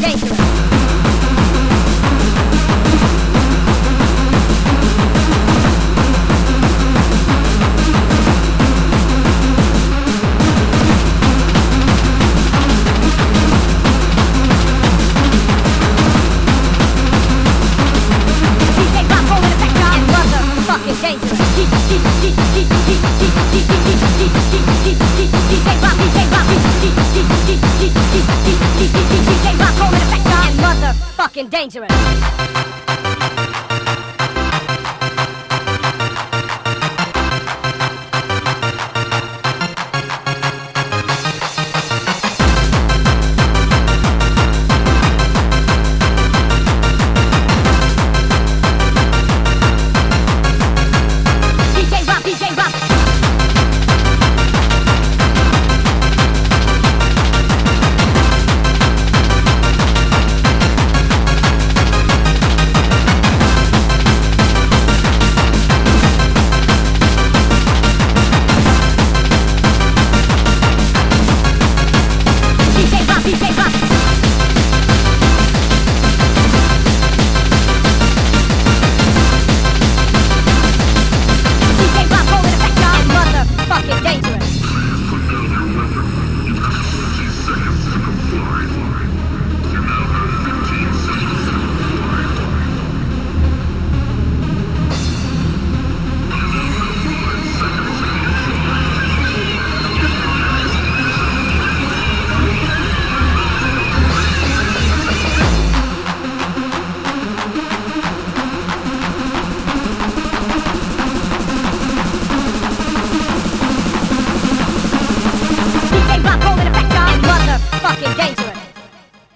dangerous. fucking dangerous.